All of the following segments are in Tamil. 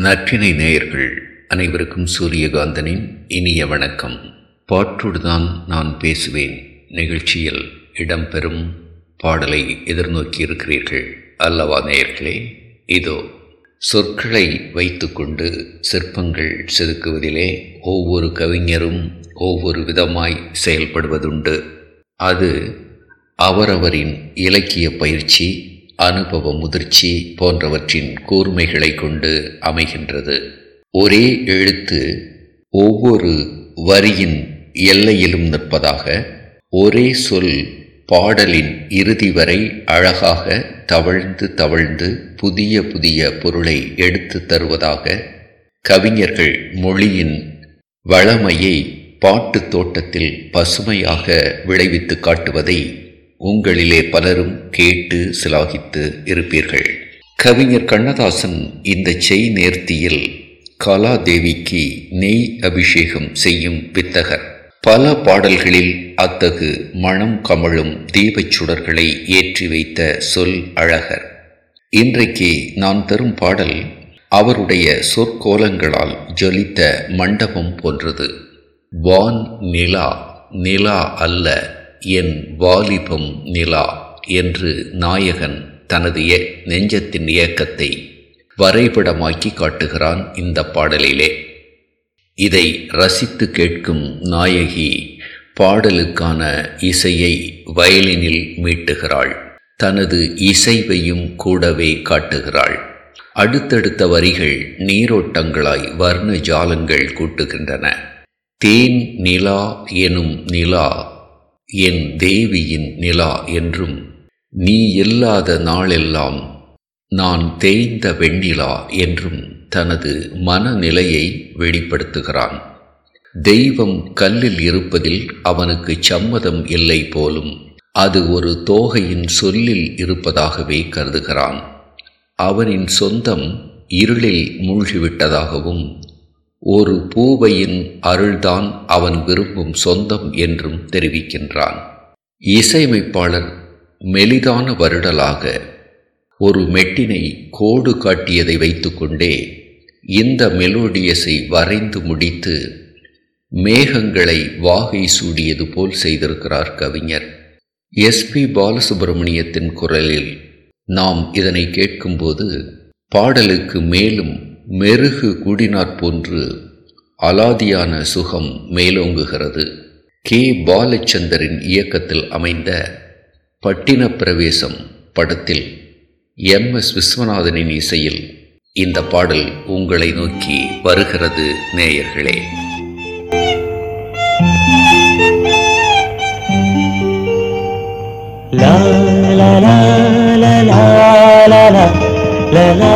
நற்றினை நேயர்கள் அனைவருக்கும் சூரியகாந்தனின் இனிய வணக்கம். பாட்டோடுதான் நான் பேசுவேன். நிகழ்ச்சியில் இடம்பெறும் பாடலை எதிர்நோக்கி இருக்கிறீர்கள் அல்லவா நேயர்களே? இதோ சொற்களை வைத்துக்கொண்டு சிற்பங்கள் செதுக்குவதிலே ஒவ்வொரு கவிஞரும் ஒவ்வொரு விதமாய் செயல்படுவதுண்டு. அது அவரவரின் இலக்கிய பயிற்சி அனுபவ முதிர்ச்சி போன்றவற்றின் கூர்மைகளை கொண்டு அமைகின்றது. ஒரே எழுத்து ஒவ்வொரு வரியின் எல்லையிலும் நிற்பதாக ஒரே சொல் பாடலின் இறுதி வரை அழகாக தவழ்ந்து தவழ்ந்து புதிய புதிய பொருளை எடுத்து தருவதாக கவிஞர்கள் மொழியின் வளமையை பாட்டு தோட்டத்தில் பசுமையாக விளைவித்து காட்டுவதை உங்களிலே பலரும் கேட்டு சிலாகித்து இருப்பீர்கள். கவிஞர் கண்ணதாசன் இந்த செய் நேர்த்தியில் கலாதேவிக்கு நெய் அபிஷேகம் செய்யும் வித்தகர். பல பாடல்களில் அத்தகு மணம் கமழும் தீபச் சுடர்களை ஏற்றி வைத்த சொல் அழகர். இன்றைக்கு நான் தரும் பாடல் அவருடைய சொற்கோலங்களால் ஜொலித்த மண்டபம் போன்றது. வான் நிலா நிலா அல்ல என் வாலிபம் நிலா என்று நாயகன் தனது நெஞ்சத்தின் இயக்கத்தை வரைபடமாக்கி காட்டுகிறான் இந்த பாடலிலே. இதை ரசித்து கேட்கும் நாயகி பாடலுக்கான இசையை வயலினில் மீட்டுகிறாள். தனது இசைவையும் கூடவே காட்டுகிறாள். அடுத்தடுத்த வரிகள் நீரோட்டங்களாய் வர்ண ஜாலங்கள் கூட்டுகின்றன. தேன் நிலா எனும் நிலா என் தேவியின் நிலா என்றும் நீ இல்லாத நாளெல்லாம் நான் தேய்ந்த வெண்ணிலா என்றும் தனது மனநிலையை வெளிப்படுத்துகிறான். தெய்வம் கல்லில் இருப்பதில் அவனுக்கு சம்மதம் இல்லை போலும் அது ஒரு தோகையின் சொல்லில் இருப்பதாகவே கருதுகிறான். அவனின் சொந்தம் இருளில் மூழ்கிவிட்டதாகவும் ஒரு பூவையின் அருள்தான் அவன் விரும்பும் சொந்தம் என்றும் தெரிவிக்கின்றான். இசையமைப்பாளர் மெலிதான வருடலாக ஒரு மெட்டினை கோடு காட்டியதை வைத்துக்கொண்டே இந்த மெலோடியஸை வரைந்து முடித்து மேகங்களை வாகை சூடியது போல் செய்திருக்கிறார் கவிஞர். எஸ்பி பாலசுப்பிரமணியத்தின் குரலில் நாம் இதனை கேட்கும்போது பாடலுக்கு மேலும் மெருகு கூடினாற் போன்று அலாதியான சுகம் மேலோங்குகிறது. கே. பாலச்சந்தரின் இயக்கத்தில் அமைந்த பட்டின பிரவேசம் படத்தில் எம். எஸ். விஸ்வநாதனின் இசையில் இந்த பாடல் உங்களை நோக்கி வருகிறது நேயர்களே. லா லா லா லா லா லா la la la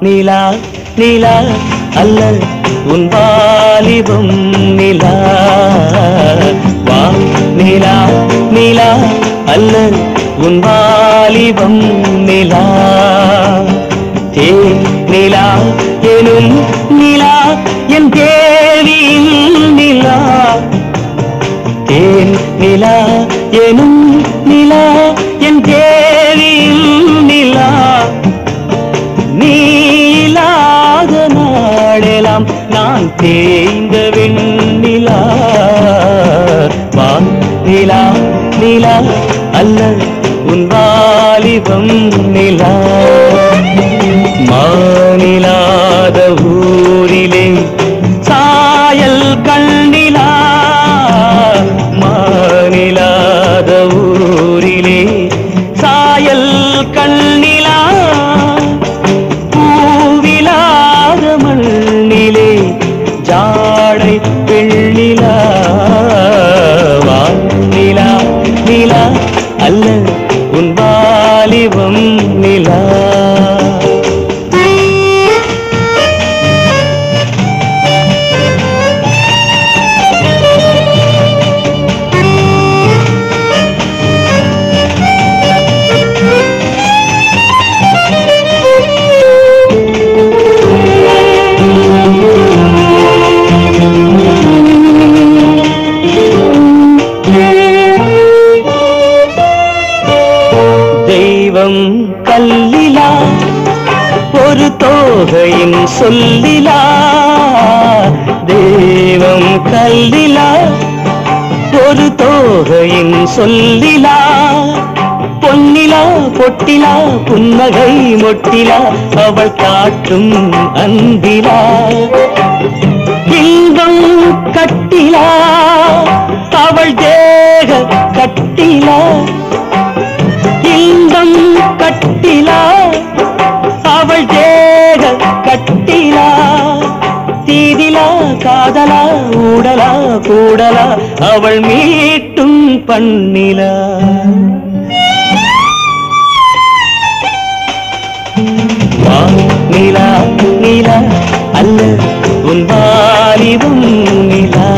நிலா நிலா அல்ல உன் வாலிபம் நிலா. வா நிலா நிலா அல்ல உன் வாலிபம் நிலா. தே நிலா எனும் நிலா என் தேவியின் நிலா. தேன் நிலா எனும் அல்ல உன் வாலிபம் நிலா சொல்லிலா தெய்வம் கல்லிலா ஒரு தோகையின் சொல்லிலா. பொன்னிலா பொட்டிலா புன்னகை மொட்டிலா அவள் காட்டும் அன்பிலா. இன்பம் கட்டிலா அவள் தேக கட்டிலா. அவள் மீட்டும் பண்ணிலா. நிலா நிலா அல்ல உன் வாலிபம் நிலா.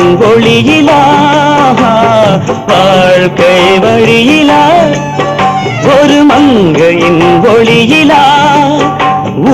ஒளியிலா வாழ்க்கை வழியிலா? ஒரு மங்கையின் ஒளியிலா?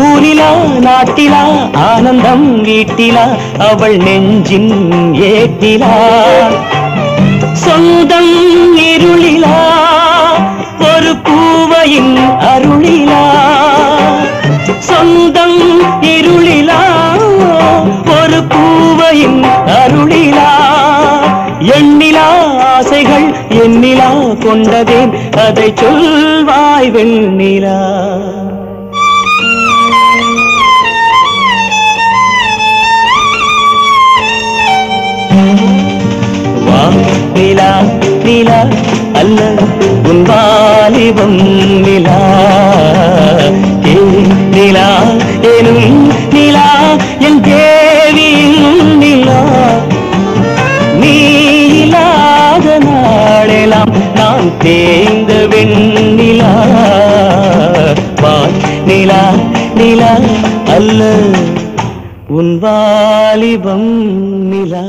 ஊரிலா நாட்டிலா ஆனந்தம் வீட்டிலா அவள் நெஞ்சின் ஏட்டிலா? சொந்தம் இருளிலா எண்ணிலா ஆசைகள் எண்ணிலா கொண்டதேன். அதை சொல்வாய் வெண்ணிலா. வா நிலா நிலா அல்ல உன் வாலிபம் நிலா. ஏ நிலா எனும் நிலா என் தேவியின் தேய்ந்த வெண்ணிலா. வா நிலா நிலா அல்ல உன் வாலிபம் நிலா.